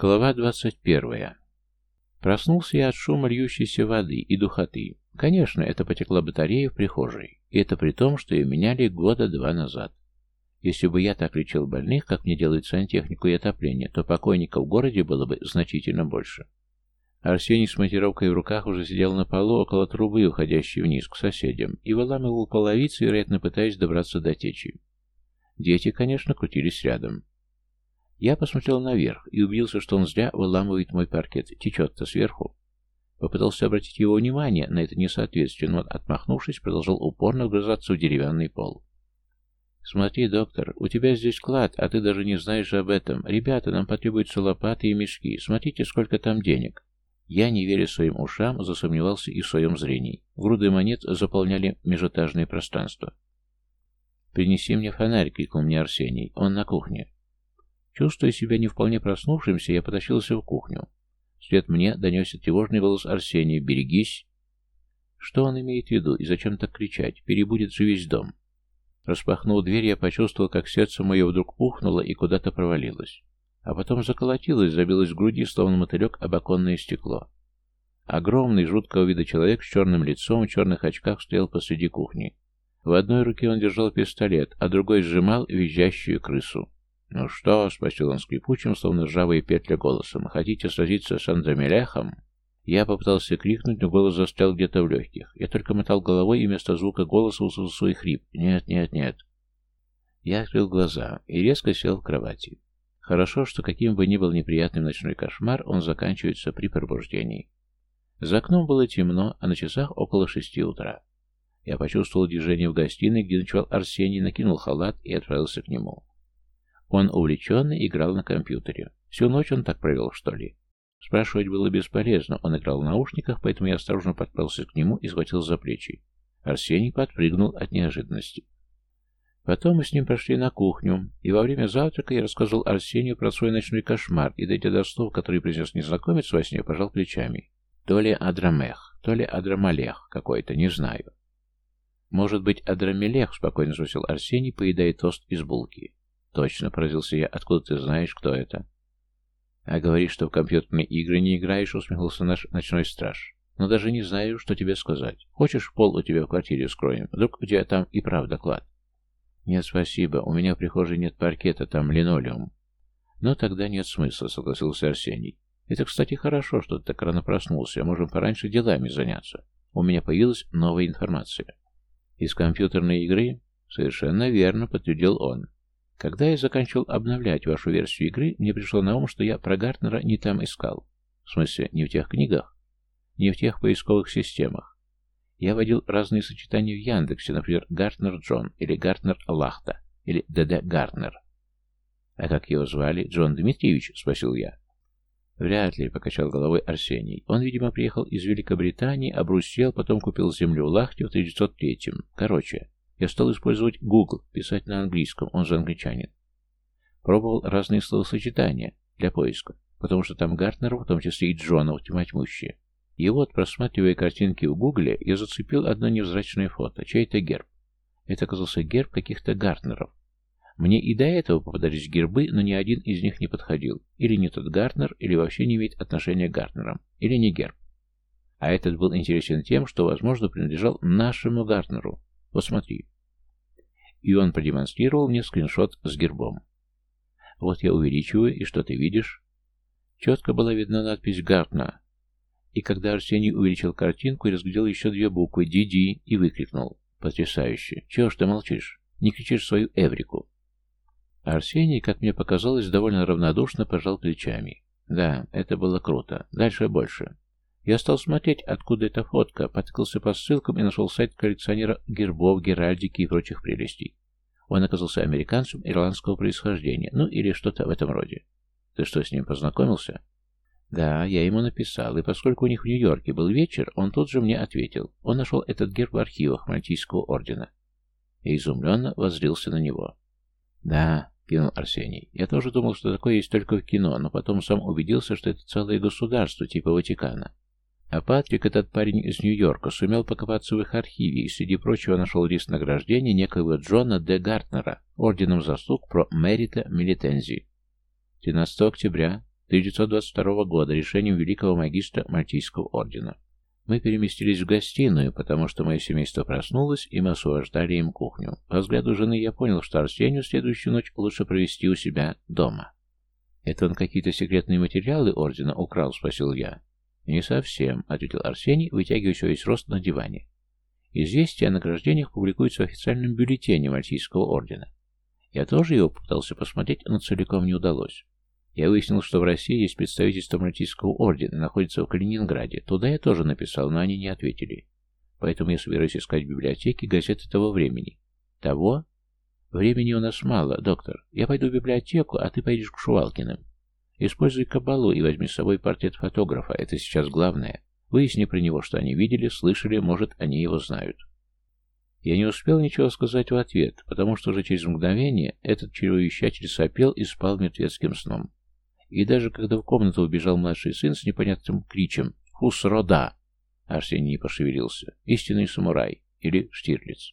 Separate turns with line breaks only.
Глава двадцать первая. Проснулся я от шума льющейся воды и духоты. Конечно, это потекла батарея в прихожей, и это при том, что ее меняли года два назад. Если бы я так лечил больных, как мне делают сантехнику и отопление, то покойников в городе было бы значительно больше. Арсений с монтировкой в руках уже сидел на полу около трубы, уходящей вниз к соседям, и выламывал половицы, вероятно, пытаясь добраться до течи. Дети, конечно, крутились рядом. Я посмотрел наверх и убедился, что он зря выламывает мой паркет. Течет-то сверху. Попытался обратить его внимание на это несоответствие, но, отмахнувшись, продолжал упорно вгрызаться в деревянный пол. «Смотри, доктор, у тебя здесь клад, а ты даже не знаешь об этом. Ребята, нам потребуются лопаты и мешки. Смотрите, сколько там денег». Я, не веря своим ушам, засомневался и в своем зрении. Груды монет заполняли межэтажное пространство. «Принеси мне фонарь», — крикнул мне Арсений. «Он на кухне». Чувствуя себя не вполне проснувшимся, я потащился в кухню. Вслед мне донесся тревожный голос Арсения «Берегись!». Что он имеет в виду и зачем так кричать? Перебудет же весь дом. Распахнув дверь, я почувствовал, как сердце мое вдруг пухнуло и куда-то провалилось. А потом заколотилось, забилось в груди, словно мотылек об оконное стекло. Огромный, жуткого вида человек с черным лицом в черных очках стоял посреди кухни. В одной руке он держал пистолет, а другой сжимал визжащую крысу. «Ну что?» — спросил он скрипучим, словно ржавые петля голосом. «Хотите сразиться с Андромелехом?» Я попытался крикнуть, но голос застрял где-то в легких. Я только мотал головой и вместо звука голоса услышал свой хрип. «Нет, нет, нет». Я открыл глаза и резко сел в кровати. Хорошо, что каким бы ни был неприятным ночной кошмар, он заканчивается при пробуждении. За окном было темно, а на часах около шести утра. Я почувствовал движение в гостиной, где ночевал Арсений, накинул халат и отправился к нему. Он увлеченно играл на компьютере. Всю ночь он так провел, что ли? Спрашивать было бесполезно. Он играл в наушниках, поэтому я осторожно подкрался к нему и схватил за плечи. Арсений подпрыгнул от неожиданности. Потом мы с ним прошли на кухню, и во время завтрака я рассказал Арсению про свой ночной кошмар, и, дойдя до слов, которые произнес незнакомец во сне, пожал плечами. То ли Адрамех, то ли Адрамалех какой-то, не знаю. «Может быть, Адрамелех?» — спокойно спросил Арсений, поедая тост из булки. «Точно», — поразился я. «Откуда ты знаешь, кто это?» «А говоришь, что в компьютерные игры не играешь», — усмехнулся наш ночной страж. «Но даже не знаю, что тебе сказать. Хочешь, пол у тебя в квартире скроем? Вдруг у тебя там и правда клад?» «Нет, спасибо. У меня в прихожей нет паркета, там линолеум». «Но тогда нет смысла», — согласился Арсений. «Это, кстати, хорошо, что ты так рано проснулся. Можем пораньше делами заняться. У меня появилась новая информация». «Из компьютерной игры?» «Совершенно верно», — подтвердил он. Когда я заканчивал обновлять вашу версию игры, мне пришло на ум, что я про Гартнера не там искал. В смысле, не в тех книгах, не в тех поисковых системах. Я вводил разные сочетания в Яндексе, например, Гартнер Джон или Гартнер Лахта или ДД Гартнер. «А как его звали? Джон Дмитриевич?» — спросил я. «Вряд ли», — покачал головой Арсений. «Он, видимо, приехал из Великобритании, обрусел, потом купил землю в Лахте в 1903-м. Короче, я стал использовать Google, писать на английском, он же англичанин. Пробовал разные словосочетания для поиска, потому что там Гартнеров, в том числе и Джонов, тьма тьмущая. И вот, просматривая картинки в Гугле, я зацепил одно невзрачное фото, чей-то герб. Это оказался герб каких-то Гартнеров. Мне и до этого попадались гербы, но ни один из них не подходил. Или не тот Гартнер, или вообще не имеет отношения к Гартнерам, или не герб. А этот был интересен тем, что, возможно, принадлежал нашему Гартнеру. Вот смотри. И он продемонстрировал мне скриншот с гербом. Вот я увеличиваю, и что ты видишь? Четко была видна надпись «Гартна». И когда Арсений увеличил картинку и разглядел еще две буквы «Диди» и выкрикнул. «Потрясающе! Чего ж ты молчишь? Не кричишь свою Эврику!» Арсений, как мне показалось, довольно равнодушно пожал плечами. «Да, это было круто. Дальше больше. Я стал смотреть, откуда эта фотка, потыкался по ссылкам и нашел сайт коллекционера гербов, геральдики и прочих прелестей. Он оказался американцем ирландского происхождения, ну или что-то в этом роде. Ты что, с ним познакомился? Да, я ему написал, и поскольку у них в Нью-Йорке был вечер, он тут же мне ответил. Он нашел этот герб в архивах Мальтийского ордена. И изумленно воззрился на него. Да, кинул Арсений. Я тоже думал, что такое есть только в кино, но потом сам убедился, что это целое государство, типа Ватикана. А Патрик, этот парень из Нью-Йорка, сумел покопаться в их архиве и, среди прочего, нашел лист награждения некоего Джона Д. Гартнера орденом заслуг про Мерита Милитензи. 13 октября 1922 года решением великого магистра Мальтийского ордена. Мы переместились в гостиную, потому что мое семейство проснулось, и мы освобождали им кухню. По взгляду жены я понял, что Арсению следующую ночь лучше провести у себя дома. «Это он какие-то секретные материалы ордена украл?» — спросил я. «Не совсем», — ответил Арсений, вытягиваясь весь рост на диване. «Известие о награждениях публикуется в официальном бюллетене Мальтийского ордена. Я тоже его попытался посмотреть, но целиком не удалось. Я выяснил, что в России есть представительство Мальтийского ордена, находится в Калининграде. Туда я тоже написал, но они не ответили. Поэтому я собираюсь искать в библиотеке газеты того времени. Того? Времени у нас мало, доктор. Я пойду в библиотеку, а ты пойдешь к Шувалкиным. Используй кабалу и возьми с собой портрет фотографа. Это сейчас главное. Выясни про него, что они видели, слышали, может, они его знают. Я не успел ничего сказать в ответ, потому что уже через мгновение этот чревовещатель сопел и спал мертвецким сном. И даже когда в комнату убежал младший сын с непонятным кричем «Хусрода!», Арсений не пошевелился. Истинный самурай. Или Штирлиц.